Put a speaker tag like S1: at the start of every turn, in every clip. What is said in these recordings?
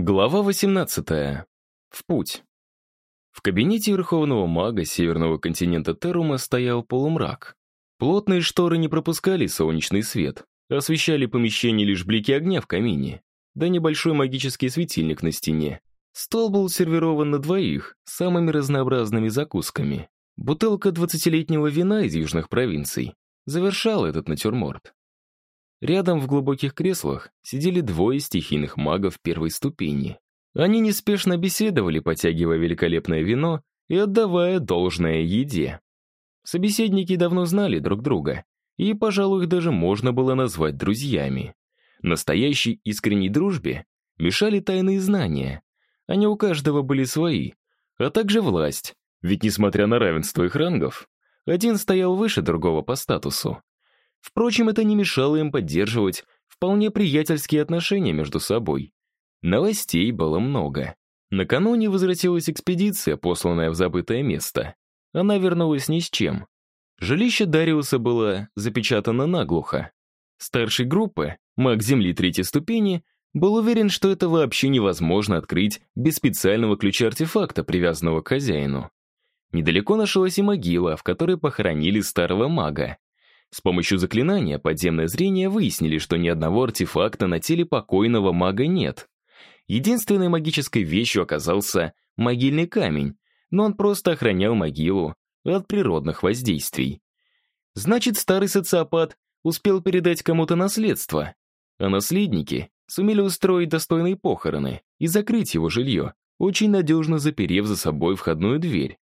S1: Глава 18. В путь. В кабинете верховного мага северного континента Терума стоял полумрак. Плотные шторы не пропускали солнечный свет, освещали помещение лишь блики огня в камине, да небольшой магический светильник на стене. Стол был сервирован на двоих, самыми разнообразными закусками. Бутылка двадцатилетнего вина из южных провинций завершала этот натюрморт. Рядом в глубоких креслах сидели двое стихийных магов первой ступени. Они неспешно беседовали, потягивая великолепное вино и отдавая должное еде. Собеседники давно знали друг друга, и, пожалуй, их даже можно было назвать друзьями. Настоящей искренней дружбе мешали тайные знания. Они у каждого были свои, а также власть, ведь, несмотря на равенство их рангов, один стоял выше другого по статусу. Впрочем, это не мешало им поддерживать вполне приятельские отношения между собой. Новостей было много. Накануне возвратилась экспедиция, посланная в забытое место. Она вернулась ни с чем. Жилище Дариуса было запечатано наглухо. Старший группы, маг Земли третьей ступени, был уверен, что это вообще невозможно открыть без специального ключа-артефакта, привязанного к хозяину. Недалеко нашлась и могила, в которой похоронили старого мага. С помощью заклинания подземное зрение выяснили, что ни одного артефакта на теле покойного мага нет. Единственной магической вещью оказался могильный камень, но он просто охранял могилу от природных воздействий. Значит, старый социопат успел передать кому-то наследство, а наследники сумели устроить достойные похороны и закрыть его жилье, очень надежно заперев за собой входную дверь.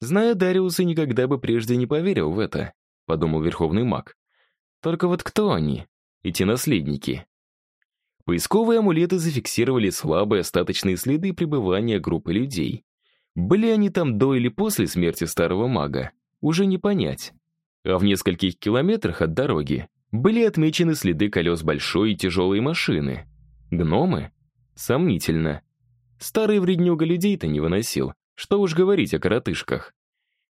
S1: Зная Дариуса, никогда бы прежде не поверил в это подумал верховный маг. Только вот кто они, эти наследники? Поисковые амулеты зафиксировали слабые остаточные следы пребывания группы людей. Были они там до или после смерти старого мага, уже не понять. А в нескольких километрах от дороги были отмечены следы колес большой и тяжелой машины. Гномы? Сомнительно. Старый вреднюга людей-то не выносил, что уж говорить о коротышках.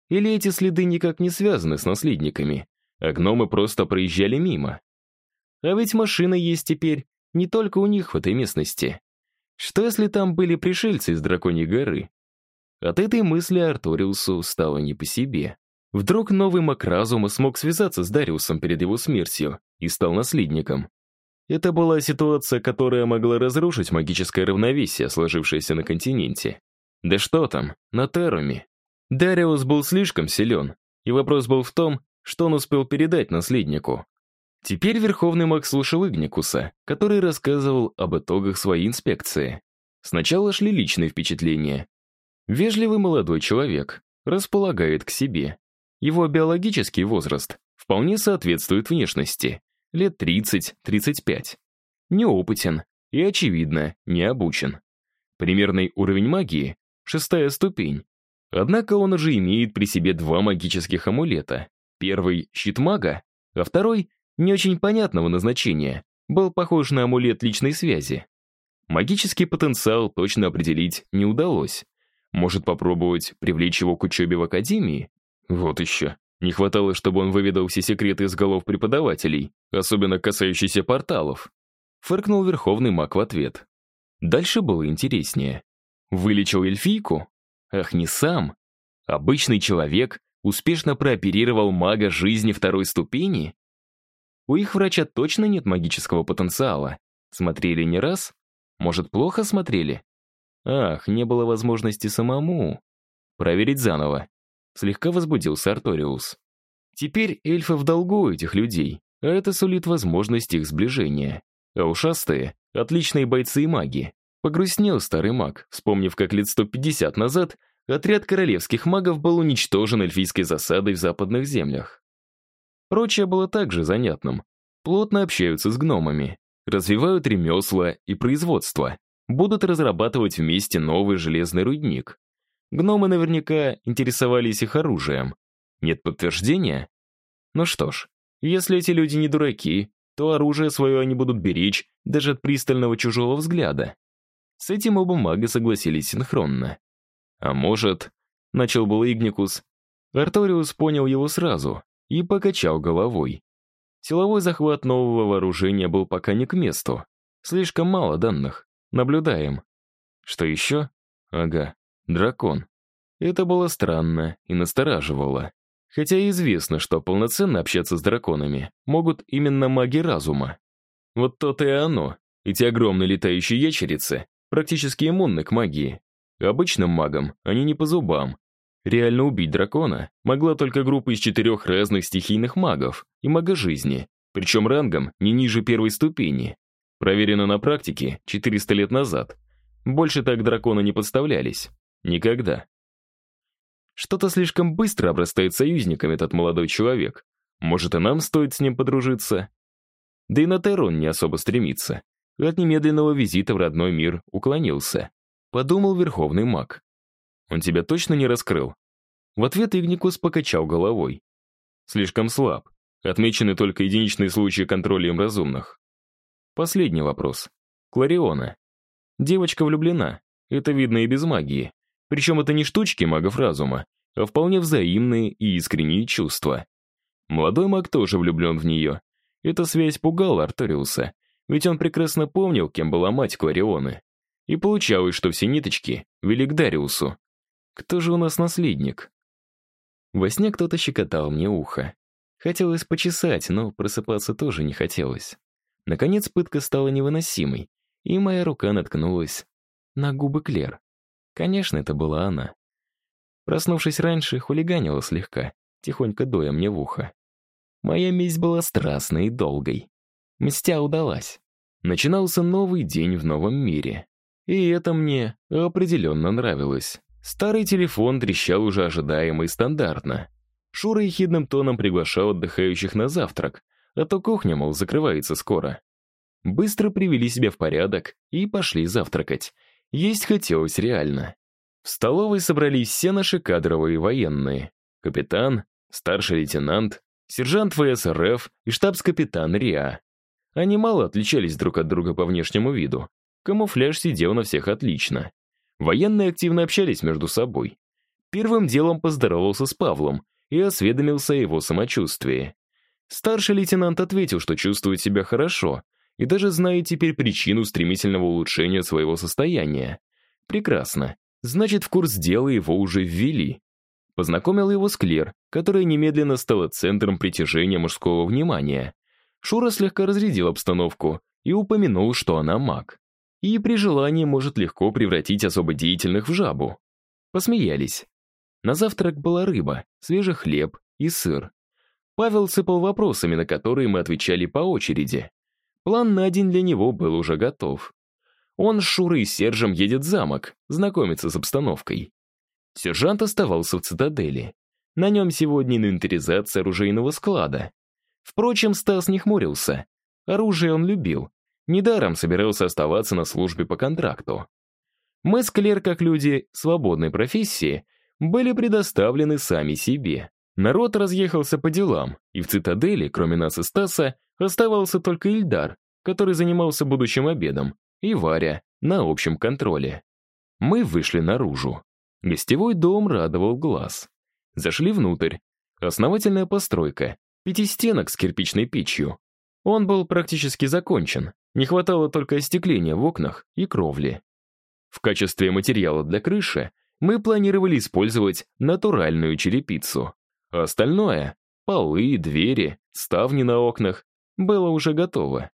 S1: Или эти следы никак не связаны с наследниками, а гномы просто проезжали мимо? А ведь машина есть теперь не только у них в этой местности. Что если там были пришельцы из Драконьей горы? От этой мысли Арториусу стало не по себе. Вдруг новый маг разума смог связаться с Дариусом перед его смертью и стал наследником. Это была ситуация, которая могла разрушить магическое равновесие, сложившееся на континенте. Да что там, на Теруме. Дариус был слишком силен, и вопрос был в том, что он успел передать наследнику. Теперь Верховный маг слушал Игникуса, который рассказывал об итогах своей инспекции. Сначала шли личные впечатления. Вежливый молодой человек, располагает к себе. Его биологический возраст вполне соответствует внешности, лет 30-35. Неопытен и, очевидно, не обучен. Примерный уровень магии — шестая ступень, Однако он уже имеет при себе два магических амулета. Первый — щит мага, а второй — не очень понятного назначения, был похож на амулет личной связи. Магический потенциал точно определить не удалось. Может попробовать привлечь его к учебе в академии? Вот еще. Не хватало, чтобы он выведал все секреты из голов преподавателей, особенно касающиеся порталов. Фыркнул Верховный маг в ответ. Дальше было интереснее. Вылечил эльфийку? Ах, не сам. Обычный человек успешно прооперировал мага жизни второй ступени? У их врача точно нет магического потенциала. Смотрели не раз? Может, плохо смотрели? Ах, не было возможности самому. Проверить заново. Слегка возбудился Арториус. Теперь эльфы в долгу этих людей, а это сулит возможность их сближения. А ушастые — отличные бойцы и маги. Погрустнел старый маг, вспомнив, как лет 150 назад отряд королевских магов был уничтожен эльфийской засадой в западных землях. Прочее было также занятным. Плотно общаются с гномами, развивают ремесла и производство, будут разрабатывать вместе новый железный рудник. Гномы наверняка интересовались их оружием. Нет подтверждения? Ну что ж, если эти люди не дураки, то оружие свое они будут беречь даже от пристального чужого взгляда. С этим оба мага согласились синхронно. А может, начал был Игникус, Арториус понял его сразу и покачал головой. Силовой захват нового вооружения был пока не к месту. Слишком мало данных. Наблюдаем. Что еще? Ага, дракон. Это было странно и настораживало. Хотя известно, что полноценно общаться с драконами могут именно маги разума. Вот то-то и оно. Эти огромные летающие ящерицы практически иммунны к магии. Обычным магам они не по зубам. Реально убить дракона могла только группа из четырех разных стихийных магов и мага жизни, причем рангом не ниже первой ступени. Проверено на практике 400 лет назад. Больше так драконы не подставлялись. Никогда. Что-то слишком быстро обрастает союзниками этот молодой человек. Может, и нам стоит с ним подружиться? Да и на Терон не особо стремится. От немедленного визита в родной мир уклонился. Подумал верховный маг. Он тебя точно не раскрыл? В ответ Игникус покачал головой. Слишком слаб. Отмечены только единичные случаи контроля им разумных. Последний вопрос. Клариона. Девочка влюблена. Это видно и без магии. Причем это не штучки магов разума, а вполне взаимные и искренние чувства. Молодой маг тоже влюблен в нее. Эта связь пугала Арториуса, ведь он прекрасно помнил, кем была мать Кларионы. И получалось, что все ниточки вели к Дариусу. Кто же у нас наследник? Во сне кто-то щекотал мне ухо. Хотелось почесать, но просыпаться тоже не хотелось. Наконец пытка стала невыносимой, и моя рука наткнулась на губы Клер. Конечно, это была она. Проснувшись раньше, хулиганила слегка, тихонько доя мне в ухо. Моя месть была страстной и долгой. Мстя удалась. Начинался новый день в новом мире. И это мне определенно нравилось. Старый телефон трещал уже ожидаемо и стандартно. Шура ехидным тоном приглашал отдыхающих на завтрак, а то кухня, мол, закрывается скоро. Быстро привели себя в порядок и пошли завтракать. Есть хотелось реально. В столовой собрались все наши кадровые военные. Капитан, старший лейтенант, сержант ВСРФ и штабс-капитан РИА. Они мало отличались друг от друга по внешнему виду. Камуфляж сидел на всех отлично. Военные активно общались между собой. Первым делом поздоровался с Павлом и осведомился о его самочувствии. Старший лейтенант ответил, что чувствует себя хорошо, и даже знает теперь причину стремительного улучшения своего состояния. Прекрасно. Значит, в курс дела его уже ввели. Познакомил его с Клер, которая немедленно стала центром притяжения мужского внимания. Шура слегка разрядил обстановку и упомянул, что она маг. И при желании может легко превратить особо деятельных в жабу. Посмеялись. На завтрак была рыба, свежий хлеб и сыр. Павел сыпал вопросами, на которые мы отвечали по очереди. План на день для него был уже готов. Он с Шурой и Сержем едет в замок, знакомиться с обстановкой. Сержант оставался в цитадели. На нем сегодня инвентаризация оружейного склада. Впрочем, Стас не хмурился. Оружие он любил. Недаром собирался оставаться на службе по контракту. Мы с Клер, как люди свободной профессии, были предоставлены сами себе. Народ разъехался по делам, и в цитадели, кроме нас и Стаса, Оставался только Ильдар, который занимался будущим обедом, и Варя на общем контроле. Мы вышли наружу. Гостевой дом радовал глаз. Зашли внутрь. Основательная постройка, пятистенок с кирпичной печью. Он был практически закончен, не хватало только остекления в окнах и кровли. В качестве материала для крыши мы планировали использовать натуральную черепицу. А остальное — полы, двери, ставни на окнах было уже готово.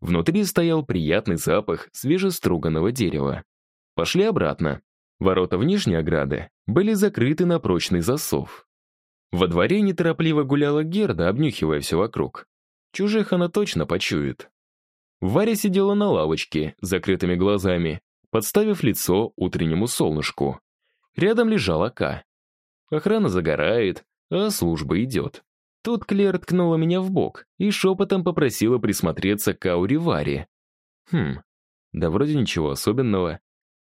S1: Внутри стоял приятный запах свежеструганного дерева. Пошли обратно. Ворота внешней ограды были закрыты на прочный засов. Во дворе неторопливо гуляла Герда, обнюхивая все вокруг. Чужих она точно почует. Варя сидела на лавочке, с закрытыми глазами, подставив лицо утреннему солнышку. Рядом лежал Ака. Охрана загорает, а служба идет. Тут Клер ткнула меня в бок и шепотом попросила присмотреться к ауре Варе. Хм, да вроде ничего особенного.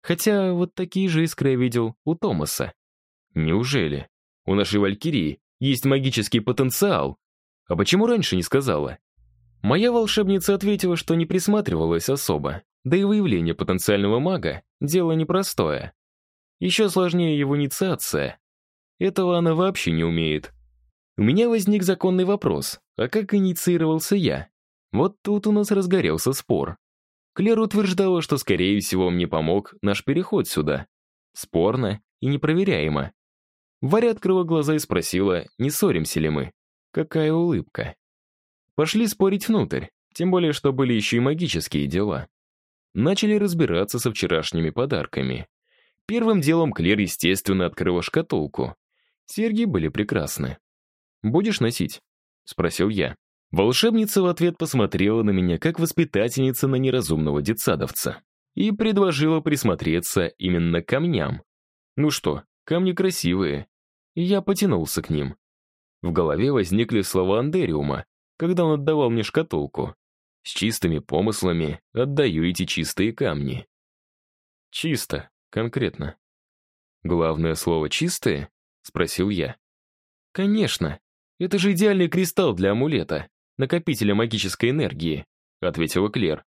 S1: Хотя вот такие же искры я видел у Томаса. Неужели? У нашей Валькирии есть магический потенциал? А почему раньше не сказала? Моя волшебница ответила, что не присматривалась особо, да и выявление потенциального мага — дело непростое. Еще сложнее его инициация. Этого она вообще не умеет. У меня возник законный вопрос, а как инициировался я? Вот тут у нас разгорелся спор. Клер утверждала, что, скорее всего, мне помог наш переход сюда. Спорно и непроверяемо. Варя открыла глаза и спросила, не ссоримся ли мы. Какая улыбка. Пошли спорить внутрь, тем более, что были еще и магические дела. Начали разбираться со вчерашними подарками. Первым делом Клер, естественно, открыла шкатулку. Серьги были прекрасны. «Будешь носить?» — спросил я. Волшебница в ответ посмотрела на меня, как воспитательница на неразумного детсадовца, и предложила присмотреться именно к камням. Ну что, камни красивые. И я потянулся к ним. В голове возникли слова Андериума, когда он отдавал мне шкатулку. С чистыми помыслами отдаю эти чистые камни. Чисто, конкретно. Главное слово «чистые»? Спросил я. Конечно. Это же идеальный кристалл для амулета, накопителя магической энергии, ответила Клер.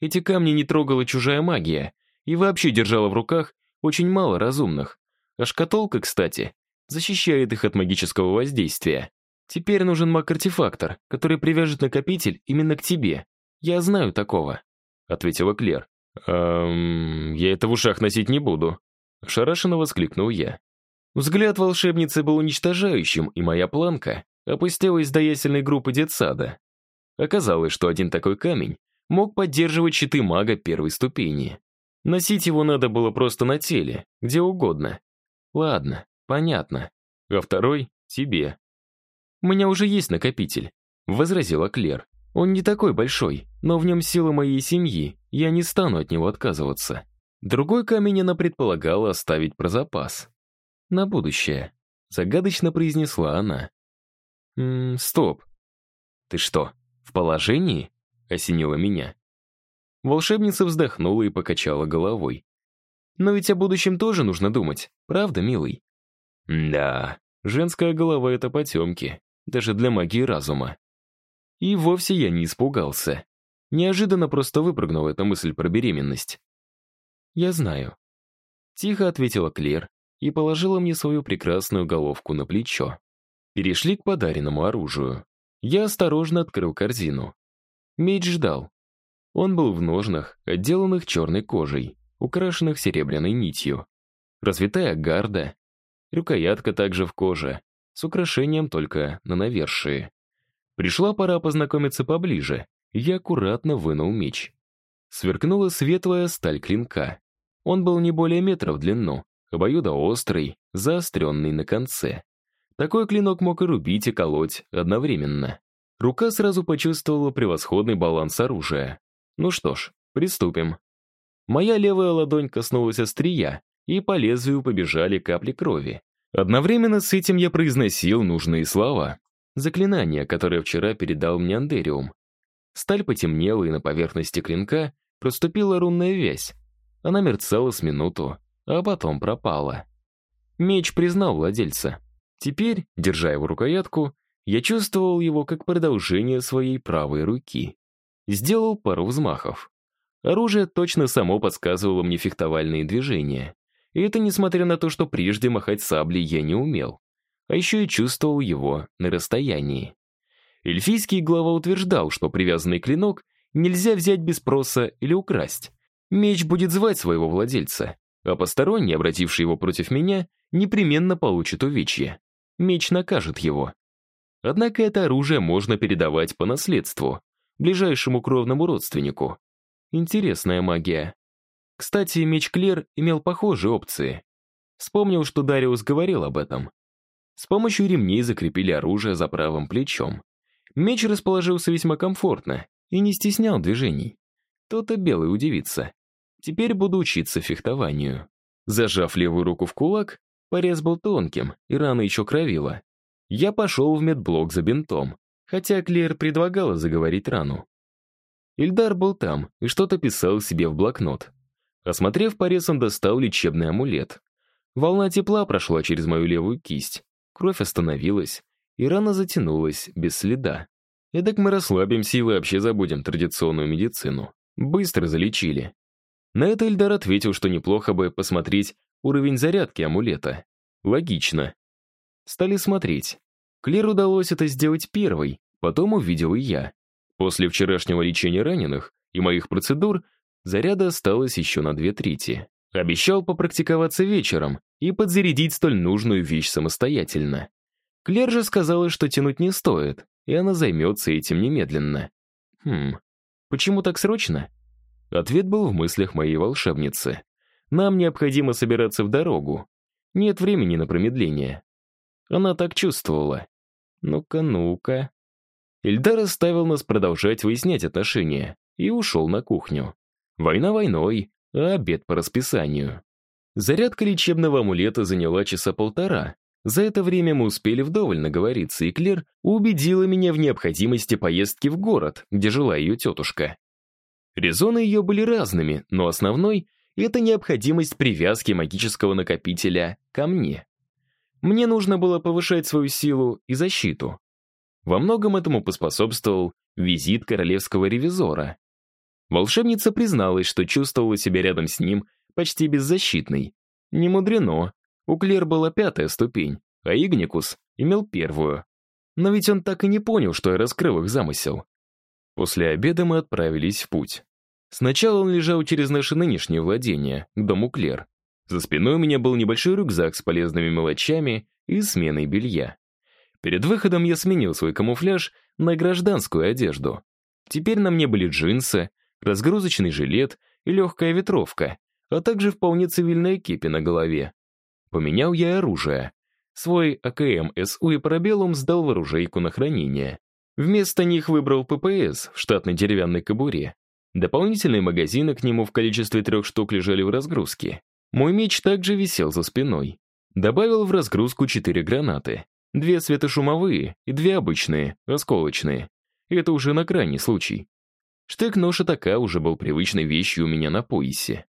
S1: Эти камни не трогала чужая магия и вообще держала в руках очень мало разумных. А шкатулка, кстати, защищает их от магического воздействия. Теперь нужен маг-артефактор, который привяжет накопитель именно к тебе. Я знаю такого», — ответила Клер. «Эм, я это в ушах носить не буду», — шарашенно воскликнул я. Взгляд волшебницы был уничтожающим, и моя планка опустилась до ясельной группы детсада. Оказалось, что один такой камень мог поддерживать щиты мага первой ступени. Носить его надо было просто на теле, где угодно. Ладно, понятно. А второй — тебе. «У меня уже есть накопитель», — возразила Клер. «Он не такой большой, но в нем сила моей семьи, я не стану от него отказываться». Другой камень она предполагала оставить про запас. «На будущее», — загадочно произнесла она. «Ммм, стоп. Ты что, в положении?» — осенило меня. Волшебница вздохнула и покачала головой. «Но ведь о будущем тоже нужно думать, правда, милый?» «Да, женская голова — это потемки даже для магии разума. И вовсе я не испугался. Неожиданно просто выпрыгнула эта мысль про беременность. «Я знаю». Тихо ответила Клер и положила мне свою прекрасную головку на плечо. Перешли к подаренному оружию. Я осторожно открыл корзину. Меч ждал. Он был в ножнах, отделанных черной кожей, украшенных серебряной нитью. Развитая гарда, рукоятка также в коже, с украшением только на навершие. Пришла пора познакомиться поближе, я аккуратно вынул меч. Сверкнула светлая сталь клинка. Он был не более метра в длину, обоюдоострый, заостренный на конце. Такой клинок мог и рубить, и колоть одновременно. Рука сразу почувствовала превосходный баланс оружия. Ну что ж, приступим. Моя левая ладонь коснулась острия, и по лезвию побежали капли крови. Одновременно с этим я произносил нужные слова. Заклинание, которое вчера передал мне Андериум. Сталь потемнела, и на поверхности клинка проступила рунная вязь. Она мерцала с минуту, а потом пропала. Меч признал владельца. Теперь, держа его рукоятку, я чувствовал его как продолжение своей правой руки. Сделал пару взмахов. Оружие точно само подсказывало мне фехтовальные движения. И это несмотря на то, что прежде махать саблей я не умел. А еще и чувствовал его на расстоянии. Эльфийский глава утверждал, что привязанный клинок нельзя взять без спроса или украсть. Меч будет звать своего владельца, а посторонний, обративший его против меня, непременно получит увечье. Меч накажет его. Однако это оружие можно передавать по наследству, ближайшему кровному родственнику. Интересная магия. Кстати, меч Клер имел похожие опции. Вспомнил, что Дариус говорил об этом. С помощью ремней закрепили оружие за правым плечом. Меч расположился весьма комфортно и не стеснял движений. То-то белый удивится. Теперь буду учиться фехтованию. Зажав левую руку в кулак, порез был тонким, и рана еще кровила. Я пошел в медблок за бинтом, хотя Клер предлагала заговорить рану. Ильдар был там и что-то писал себе в блокнот. Осмотрев порез, он достал лечебный амулет. Волна тепла прошла через мою левую кисть. Кровь остановилась, и рана затянулась без следа. Эдак мы расслабимся и вообще забудем традиционную медицину. Быстро залечили. На это Эльдар ответил, что неплохо бы посмотреть уровень зарядки амулета. Логично. Стали смотреть. Клер удалось это сделать первой, потом увидел и я. После вчерашнего лечения раненых и моих процедур Заряда осталось еще на две трети. Обещал попрактиковаться вечером и подзарядить столь нужную вещь самостоятельно. Клер же сказала, что тянуть не стоит, и она займется этим немедленно. Хм, почему так срочно? Ответ был в мыслях моей волшебницы. Нам необходимо собираться в дорогу. Нет времени на промедление. Она так чувствовала. Ну-ка, ну-ка. Ильдар оставил нас продолжать выяснять отношения и ушел на кухню. Война войной, а обед по расписанию. Зарядка лечебного амулета заняла часа полтора. За это время мы успели вдоволь наговориться, и Клер убедила меня в необходимости поездки в город, где жила ее тетушка. Резоны ее были разными, но основной — это необходимость привязки магического накопителя ко мне. Мне нужно было повышать свою силу и защиту. Во многом этому поспособствовал визит королевского ревизора. Волшебница призналась, что чувствовала себя рядом с ним почти беззащитной. Не мудрено. У Клер была пятая ступень, а Игникус имел первую. Но ведь он так и не понял, что я раскрыл их замысел. После обеда мы отправились в путь. Сначала он лежал через наше нынешнее владение, к дому Клер. За спиной у меня был небольшой рюкзак с полезными мелочами и сменой белья. Перед выходом я сменил свой камуфляж на гражданскую одежду. Теперь на мне были джинсы, разгрузочный жилет и легкая ветровка, а также вполне цивильная кепи на голове. Поменял я оружие. Свой АКМ СУ и Парабеллум сдал в оружейку на хранение. Вместо них выбрал ППС в штатной деревянной кобуре. Дополнительные магазины к нему в количестве трех штук лежали в разгрузке. Мой меч также висел за спиной. Добавил в разгрузку четыре гранаты. Две светошумовые и две обычные, осколочные. Это уже на крайний случай. Штык-нож атака уже был привычной вещью у меня на поясе.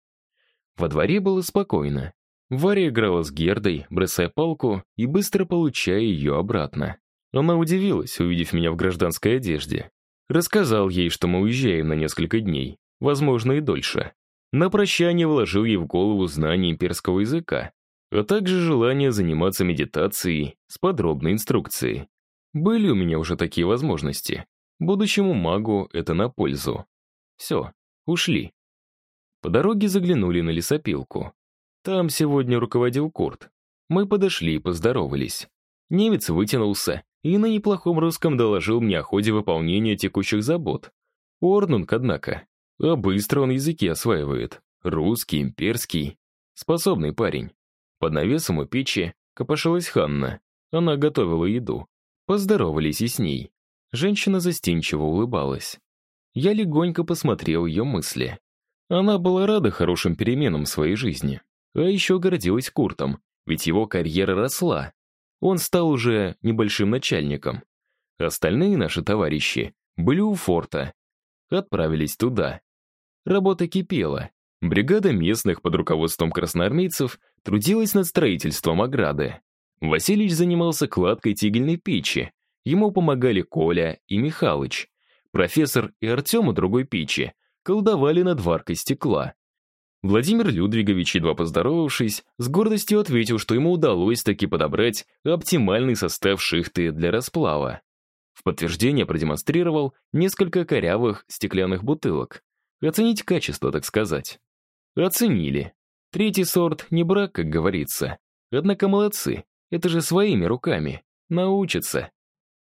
S1: Во дворе было спокойно. Варя играла с Гердой, бросая палку и быстро получая ее обратно. Она удивилась, увидев меня в гражданской одежде. Рассказал ей, что мы уезжаем на несколько дней, возможно и дольше. На прощание вложил ей в голову знание имперского языка, а также желание заниматься медитацией с подробной инструкцией. Были у меня уже такие возможности. Будущему магу это на пользу. Все, ушли. По дороге заглянули на лесопилку. Там сегодня руководил Курт. Мы подошли и поздоровались. Немец вытянулся и на неплохом русском доложил мне о ходе выполнения текущих забот. Орнунг, однако. А быстро он языки осваивает. Русский, имперский. Способный парень. Под навесом у печи копошилась Ханна. Она готовила еду. Поздоровались и с ней. Женщина застенчиво улыбалась. Я легонько посмотрел ее мысли. Она была рада хорошим переменам в своей жизни. А еще гордилась Куртом, ведь его карьера росла. Он стал уже небольшим начальником. Остальные наши товарищи были у форта. Отправились туда. Работа кипела. Бригада местных под руководством красноармейцев трудилась над строительством ограды. Василич занимался кладкой тигельной печи, Ему помогали Коля и Михалыч. Профессор и Артем у другой печи колдовали над варкой стекла. Владимир Людвигович, едва поздоровавшись, с гордостью ответил, что ему удалось таки подобрать оптимальный состав шихты для расплава. В подтверждение продемонстрировал несколько корявых стеклянных бутылок. Оценить качество, так сказать. Оценили. Третий сорт не брак, как говорится. Однако молодцы, это же своими руками. Научатся.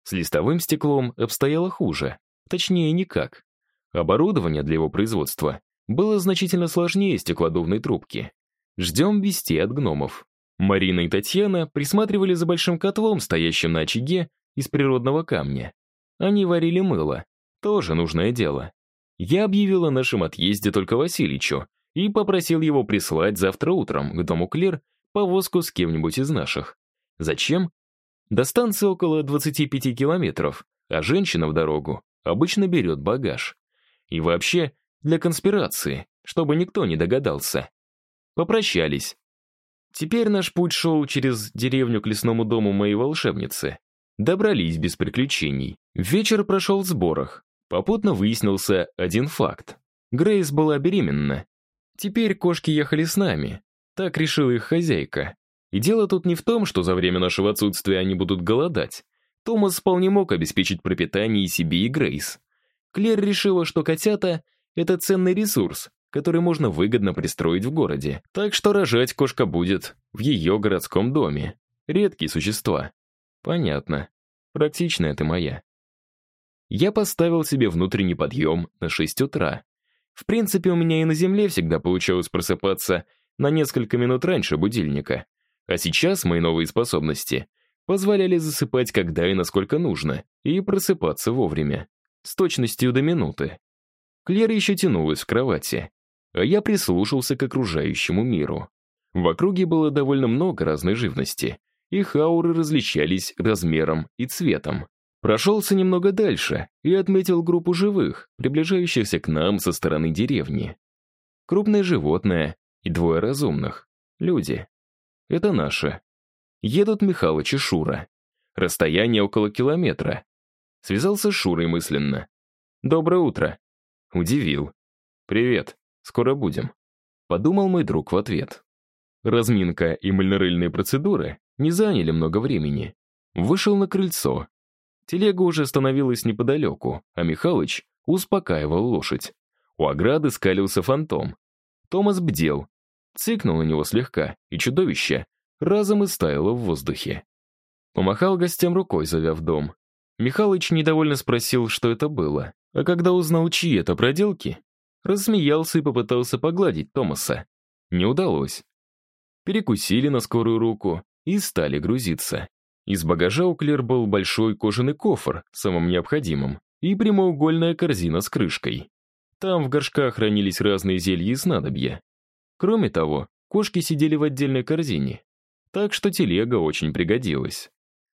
S1: С листовым стеклом обстояло хуже, точнее никак. Оборудование для его производства было значительно сложнее стеклодувной трубки. Ждем вести от гномов. Марина и Татьяна присматривали за большим котлом, стоящим на очаге из природного камня. Они варили мыло. Тоже нужное дело. Я объявил о нашем отъезде только Васильичу и попросил его прислать завтра утром к дому Клер повозку с кем-нибудь из наших. Зачем? До станции около 25 километров, а женщина в дорогу обычно берет багаж. И вообще, для конспирации, чтобы никто не догадался. Попрощались. Теперь наш путь шел через деревню к лесному дому моей волшебницы. Добрались без приключений. Вечер прошел в сборах. Попутно выяснился один факт. Грейс была беременна. Теперь кошки ехали с нами. Так решила их хозяйка. И дело тут не в том, что за время нашего отсутствия они будут голодать. Томас вполне мог обеспечить пропитание и себе, и Грейс. Клер решила, что котята — это ценный ресурс, который можно выгодно пристроить в городе. Так что рожать кошка будет в ее городском доме. Редкие существа. Понятно. Практичная ты моя. Я поставил себе внутренний подъем на 6 утра. В принципе, у меня и на земле всегда получалось просыпаться на несколько минут раньше будильника. А сейчас мои новые способности позволяли засыпать когда и насколько нужно, и просыпаться вовремя, с точностью до минуты. Клера еще тянулась в кровати, а я прислушался к окружающему миру. В округе было довольно много разной живности, их ауры различались размером и цветом. Прошелся немного дальше и отметил группу живых, приближающихся к нам со стороны деревни. Крупное животное и двое разумных. Люди. Это наши. Едут Михалыч и Шура. Расстояние около километра. Связался с Шурой мысленно. «Доброе утро». Удивил. «Привет. Скоро будем». Подумал мой друг в ответ. Разминка и мыльно процедуры не заняли много времени. Вышел на крыльцо, Телега уже остановилась неподалеку, а Михалыч успокаивал лошадь. У ограды скалился фантом. Томас бдел, цыкнул на него слегка, и чудовище разом истаяло в воздухе. Помахал гостям рукой, завяв дом. Михалыч недовольно спросил, что это было, а когда узнал, чьи это проделки, рассмеялся и попытался погладить Томаса. Не удалось. Перекусили на скорую руку и стали грузиться. Из багажа у Клер был большой кожаный кофр, самым необходимым, и прямоугольная корзина с крышкой. Там в горшках хранились разные зелья и снадобья. Кроме того, кошки сидели в отдельной корзине, так что телега очень пригодилась.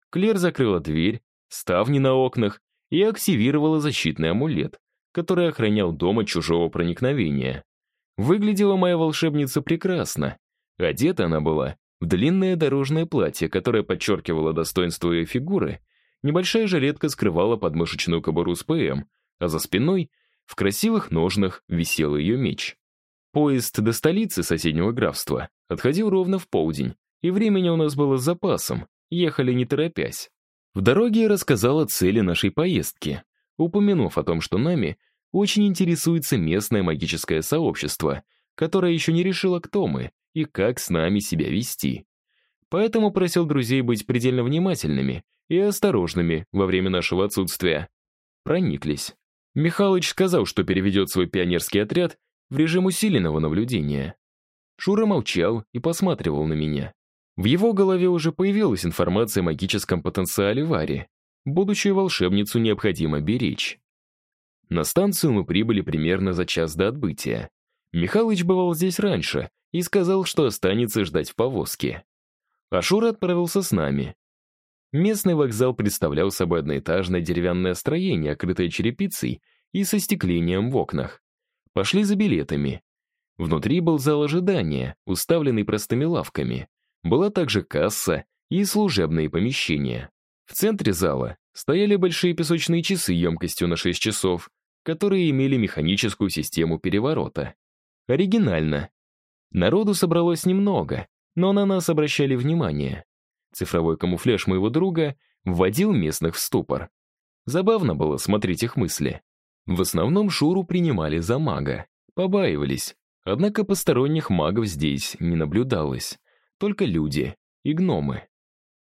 S1: Клер закрыла дверь, ставни на окнах и активировала защитный амулет, который охранял дом от чужого проникновения. Выглядела моя волшебница прекрасно. Одета она была в длинное дорожное платье, которое подчеркивало достоинство ее фигуры, небольшая жилетка скрывала подмышечную кобуру с ПМ, а за спиной, в красивых ножнах, висел ее меч. Поезд до столицы соседнего графства отходил ровно в полдень, и времени у нас было с запасом, ехали не торопясь. В дороге я рассказал о цели нашей поездки, упомянув о том, что нами очень интересуется местное магическое сообщество, которое еще не решило, кто мы, и как с нами себя вести. Поэтому просил друзей быть предельно внимательными и осторожными во время нашего отсутствия. Прониклись. Михалыч сказал, что переведет свой пионерский отряд в режим усиленного наблюдения. Шура молчал и посматривал на меня. В его голове уже появилась информация о магическом потенциале Вари. Будущую волшебницу необходимо беречь. На станцию мы прибыли примерно за час до отбытия. Михалыч бывал здесь раньше и сказал, что останется ждать в повозке. Ашура отправился с нами. Местный вокзал представлял собой одноэтажное деревянное строение, окрытое черепицей и со стеклением в окнах. Пошли за билетами. Внутри был зал ожидания, уставленный простыми лавками. Была также касса и служебные помещения. В центре зала стояли большие песочные часы емкостью на 6 часов, которые имели механическую систему переворота. Оригинально, Народу собралось немного, но на нас обращали внимание. Цифровой камуфляж моего друга вводил местных в ступор. Забавно было смотреть их мысли. В основном Шуру принимали за мага, побаивались. Однако посторонних магов здесь не наблюдалось. Только люди и гномы.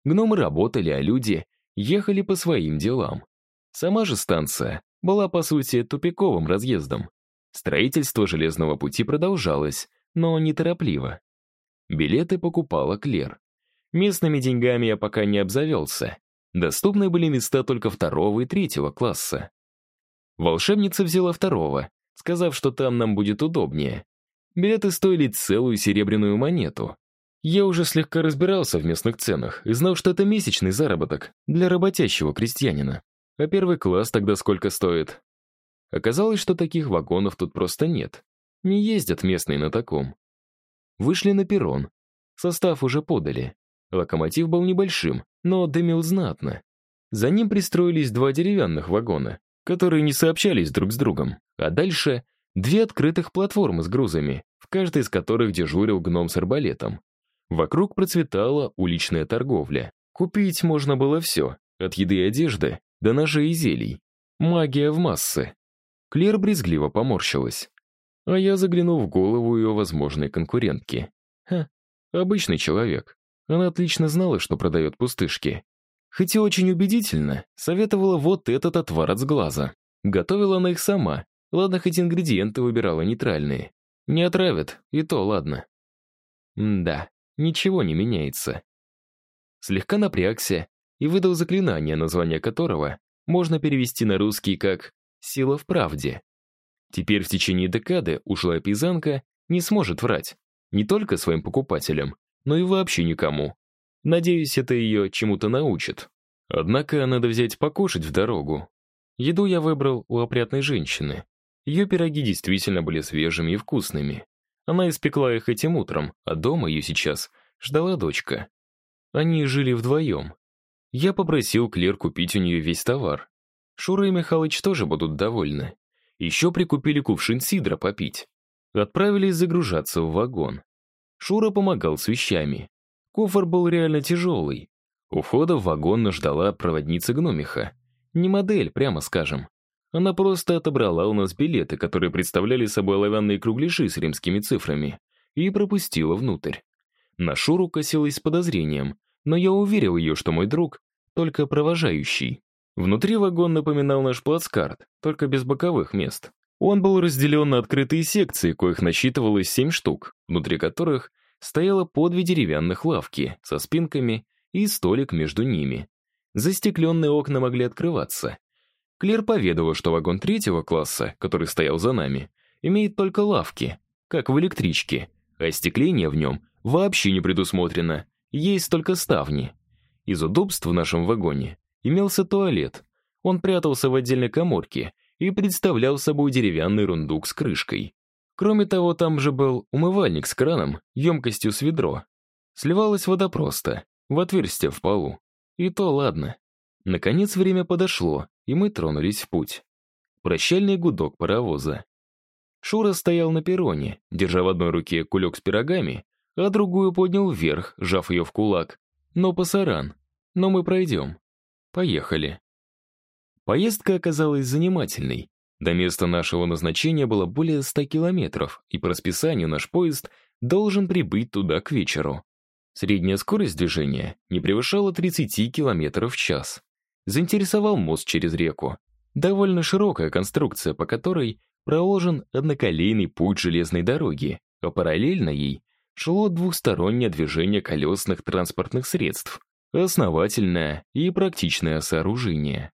S1: Гномы работали, а люди ехали по своим делам. Сама же станция была, по сути, тупиковым разъездом. Строительство железного пути продолжалось, но неторопливо. Билеты покупала Клер. Местными деньгами я пока не обзавелся. Доступны были места только второго и третьего класса. Волшебница взяла второго, сказав, что там нам будет удобнее. Билеты стоили целую серебряную монету. Я уже слегка разбирался в местных ценах и знал, что это месячный заработок для работящего крестьянина. А первый класс тогда сколько стоит? Оказалось, что таких вагонов тут просто нет. Не ездят местные на таком. Вышли на перрон. Состав уже подали. Локомотив был небольшим, но дымил знатно. За ним пристроились два деревянных вагона, которые не сообщались друг с другом. А дальше две открытых платформы с грузами, в каждой из которых дежурил гном с арбалетом. Вокруг процветала уличная торговля. Купить можно было все, от еды и одежды до ножей и зелий. Магия в массы. Клер брезгливо поморщилась. А я заглянул в голову ее возможной конкурентки. Ха, обычный человек. Она отлично знала, что продает пустышки. Хоть и очень убедительно, советовала вот этот отвар от сглаза. Готовила она их сама. Ладно, хоть ингредиенты выбирала нейтральные. Не отравят, и то ладно. Да, ничего не меняется. Слегка напрягся и выдал заклинание, название которого можно перевести на русский как «сила в правде». Теперь в течение декады ушлая пизанка не сможет врать. Не только своим покупателям, но и вообще никому. Надеюсь, это ее чему-то научит. Однако надо взять покушать в дорогу. Еду я выбрал у опрятной женщины. Ее пироги действительно были свежими и вкусными. Она испекла их этим утром, а дома ее сейчас ждала дочка. Они жили вдвоем. Я попросил Клер купить у нее весь товар. Шура и Михалыч тоже будут довольны. Еще прикупили кувшин сидра попить. Отправились загружаться в вагон. Шура помогал с вещами. Кофр был реально тяжелый. У входа в вагон нас ждала проводница гномиха. Не модель, прямо скажем. Она просто отобрала у нас билеты, которые представляли собой оловянные кругляши с римскими цифрами, и пропустила внутрь. На Шуру косилась с подозрением, но я уверил ее, что мой друг — только провожающий. Внутри вагон напоминал наш плацкарт, только без боковых мест. Он был разделен на открытые секции, коих насчитывалось семь штук, внутри которых стояло по две деревянных лавки со спинками и столик между ними. Застекленные окна могли открываться. Клер поведала, что вагон третьего класса, который стоял за нами, имеет только лавки, как в электричке, а остекление в нем вообще не предусмотрено, есть только ставни. Из удобств в нашем вагоне имелся туалет. Он прятался в отдельной коморке и представлял собой деревянный рундук с крышкой. Кроме того, там же был умывальник с краном, емкостью с ведро. Сливалась вода просто, в отверстие в полу. И то ладно. Наконец время подошло, и мы тронулись в путь. Прощальный гудок паровоза. Шура стоял на перроне, держа в одной руке кулек с пирогами, а другую поднял вверх, сжав ее в кулак. Но пасаран. Но мы пройдем. Поехали. Поездка оказалась занимательной. До места нашего назначения было более 100 километров, и по расписанию наш поезд должен прибыть туда к вечеру. Средняя скорость движения не превышала 30 километров в час. Заинтересовал мост через реку. Довольно широкая конструкция, по которой проложен одноколейный путь железной дороги, а параллельно ей шло двухстороннее движение колесных транспортных средств, Основательное и практичное сооружение.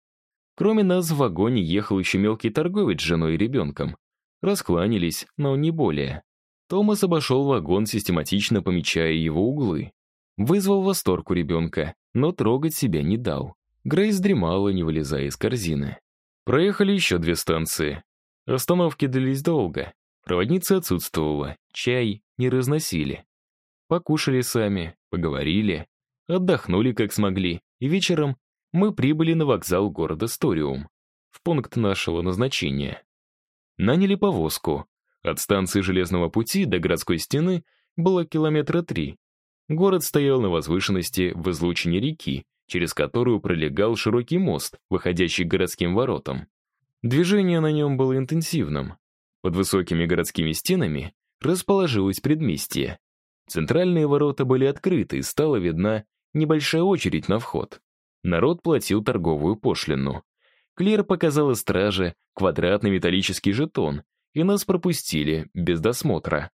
S1: Кроме нас в вагоне ехал еще мелкий торговец с женой и ребенком. Раскланялись, но не более. Томас обошел вагон, систематично помечая его углы. Вызвал восторг у ребенка, но трогать себя не дал. Грейс дремала, не вылезая из корзины. Проехали еще две станции. Остановки длились долго. Проводница отсутствовала, чай не разносили. Покушали сами, поговорили, отдохнули как смогли, и вечером мы прибыли на вокзал города Сториум, в пункт нашего назначения. Наняли повозку. От станции железного пути до городской стены было километра три. Город стоял на возвышенности в излучине реки, через которую пролегал широкий мост, выходящий к городским воротам. Движение на нем было интенсивным. Под высокими городскими стенами расположилось предместье. Центральные ворота были открыты, и стала видна небольшая очередь на вход. Народ платил торговую пошлину. Клер показала страже квадратный металлический жетон, и нас пропустили без досмотра.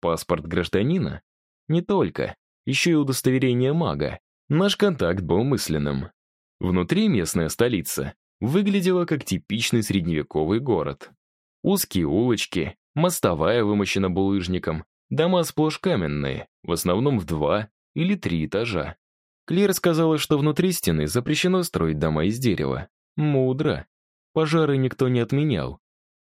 S1: Паспорт гражданина? Не только, еще и удостоверение мага. Наш контакт был мысленным. Внутри местная столица выглядела как типичный средневековый город. Узкие улочки, мостовая вымощена булыжником, дома сплошь каменные, в основном в два или три этажа. Клир сказала, что внутри стены запрещено строить дома из дерева. Мудро. Пожары никто не отменял.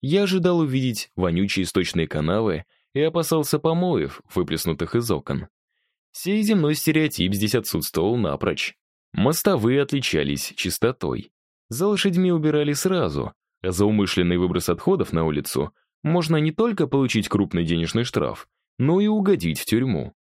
S1: Я ожидал увидеть вонючие источные канавы и опасался помоев, выплеснутых из окон. Сей земной стереотип здесь отсутствовал напрочь. Мостовые отличались чистотой. За лошадьми убирали сразу, а за умышленный выброс отходов на улицу можно не только получить крупный денежный штраф, но и угодить в тюрьму.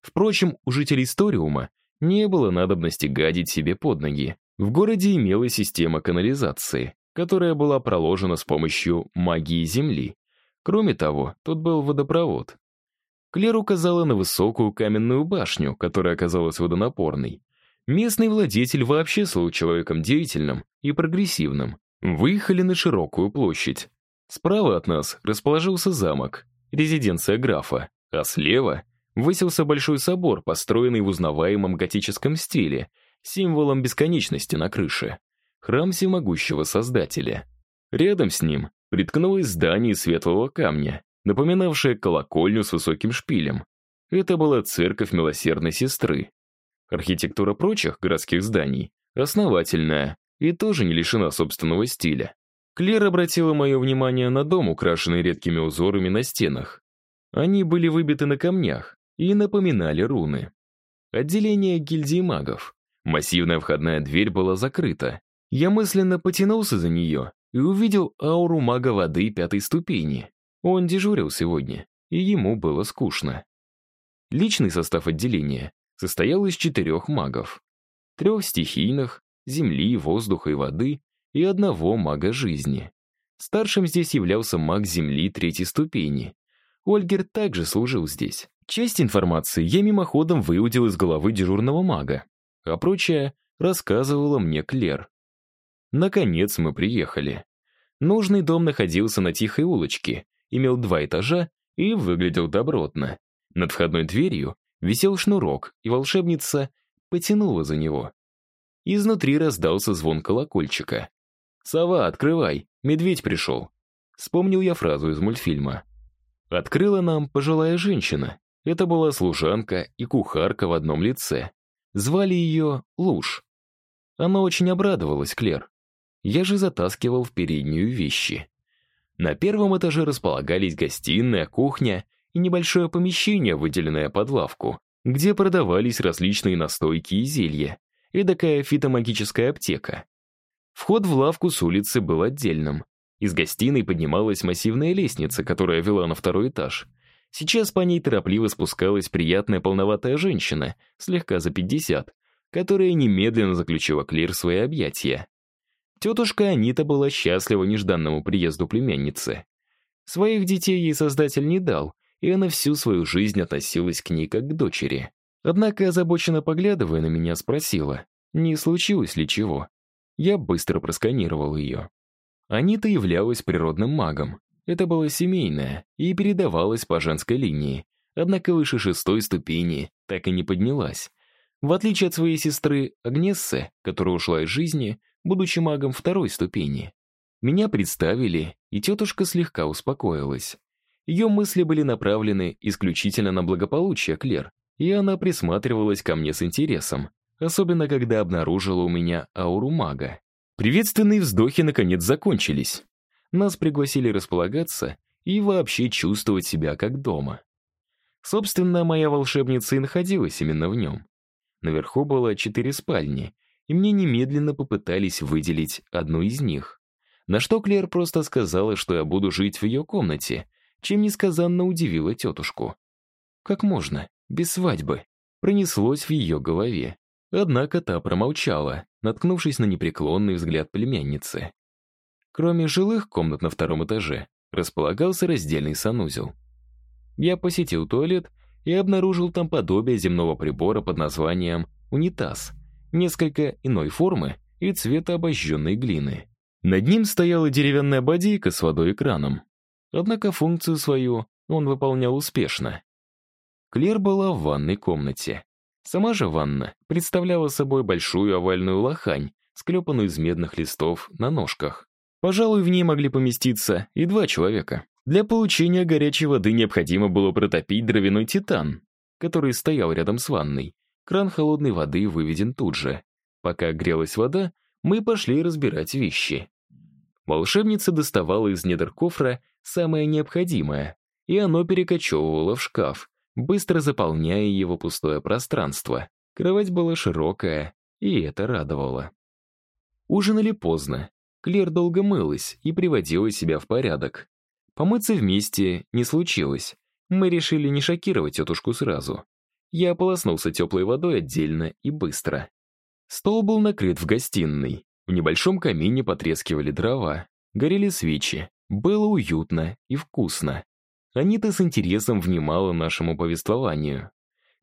S1: Впрочем, у жителей Сториума не было надобности гадить себе под ноги. В городе имелась система канализации, которая была проложена с помощью магии Земли. Кроме того, тут был водопровод. Клер указала на высокую каменную башню, которая оказалась водонапорной. Местный владетель вообще стал человеком деятельным и прогрессивным. Выехали на широкую площадь. Справа от нас расположился замок, резиденция графа, а слева высился большой собор, построенный в узнаваемом готическом стиле, символом бесконечности на крыше. Храм всемогущего Создателя. Рядом с ним приткнулось здание светлого камня, напоминавшее колокольню с высоким шпилем. Это была церковь милосердной сестры, Архитектура прочих городских зданий основательная и тоже не лишена собственного стиля. Клер обратила мое внимание на дом, украшенный редкими узорами на стенах. Они были выбиты на камнях и напоминали руны. Отделение гильдии магов. Массивная входная дверь была закрыта. Я мысленно потянулся за нее и увидел ауру мага воды пятой ступени. Он дежурил сегодня, и ему было скучно. Личный состав отделения состоял из четырех магов. Трех стихийных, земли, воздуха и воды, и одного мага жизни. Старшим здесь являлся маг земли третьей ступени. Ольгер также служил здесь. Часть информации я мимоходом выудил из головы дежурного мага, а прочее рассказывала мне Клер. Наконец мы приехали. Нужный дом находился на тихой улочке, имел два этажа и выглядел добротно. Над входной дверью Висел шнурок, и волшебница потянула за него. Изнутри раздался звон колокольчика. «Сова, открывай, медведь пришел!» Вспомнил я фразу из мультфильма. Открыла нам пожилая женщина. Это была служанка и кухарка в одном лице. Звали ее Луж. Она очень обрадовалась, Клер. Я же затаскивал в переднюю вещи. На первом этаже располагались гостиная, кухня и небольшое помещение, выделенное под лавку, где продавались различные настойки и зелья, эдакая фитомагическая аптека. Вход в лавку с улицы был отдельным. Из гостиной поднималась массивная лестница, которая вела на второй этаж. Сейчас по ней торопливо спускалась приятная полноватая женщина, слегка за 50, которая немедленно заключила Клир в свои объятия. Тетушка Анита была счастлива нежданному приезду племянницы. Своих детей ей создатель не дал, и она всю свою жизнь относилась к ней как к дочери. Однако, озабоченно поглядывая на меня, спросила, не случилось ли чего. Я быстро просканировал ее. Анита являлась природным магом. Это было семейное и передавалось по женской линии, однако выше шестой ступени так и не поднялась. В отличие от своей сестры Агнессы, которая ушла из жизни, будучи магом второй ступени. Меня представили, и тетушка слегка успокоилась. Ее мысли были направлены исключительно на благополучие Клер, и она присматривалась ко мне с интересом, особенно когда обнаружила у меня ауру мага. Приветственные вздохи наконец закончились. Нас пригласили располагаться и вообще чувствовать себя как дома. Собственно, моя волшебница и находилась именно в нем. Наверху было четыре спальни, и мне немедленно попытались выделить одну из них. На что Клер просто сказала, что я буду жить в ее комнате, чем несказанно удивило тетушку. Как можно, без свадьбы? Пронеслось в ее голове. Однако та промолчала, наткнувшись на непреклонный взгляд племянницы. Кроме жилых комнат на втором этаже, располагался раздельный санузел. Я посетил туалет и обнаружил там подобие земного прибора под названием унитаз, несколько иной формы и цвета обожженной глины. Над ним стояла деревянная бодейка с водой-экраном. Однако функцию свою он выполнял успешно. Клер была в ванной комнате. Сама же ванна представляла собой большую овальную лохань, склепанную из медных листов на ножках. Пожалуй, в ней могли поместиться и два человека. Для получения горячей воды необходимо было протопить дровяной титан, который стоял рядом с ванной. Кран холодной воды выведен тут же. Пока грелась вода, мы пошли разбирать вещи. Волшебница доставала из недр кофра самое необходимое, и оно перекочевывало в шкаф, быстро заполняя его пустое пространство. Кровать была широкая, и это радовало. Ужинали поздно. Клер долго мылась и приводила себя в порядок. Помыться вместе не случилось. Мы решили не шокировать тетушку сразу. Я ополоснулся теплой водой отдельно и быстро. Стол был накрыт в гостиной. В небольшом камине потрескивали дрова, горели свечи, Было уютно и вкусно. Анита с интересом внимала нашему повествованию.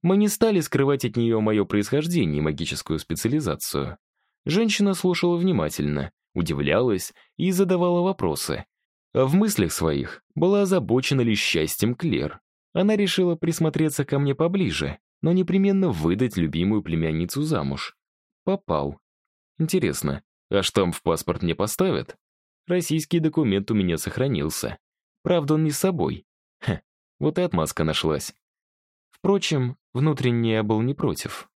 S1: Мы не стали скрывать от нее мое происхождение и магическую специализацию. Женщина слушала внимательно, удивлялась и задавала вопросы. А в мыслях своих была озабочена лишь счастьем Клер. Она решила присмотреться ко мне поближе, но непременно выдать любимую племянницу замуж. Попал. Интересно, а штамп в паспорт мне поставят? Российский документ у меня сохранился. Правда, он не с собой. Хе, вот и отмазка нашлась. Впрочем, внутренне я был не против.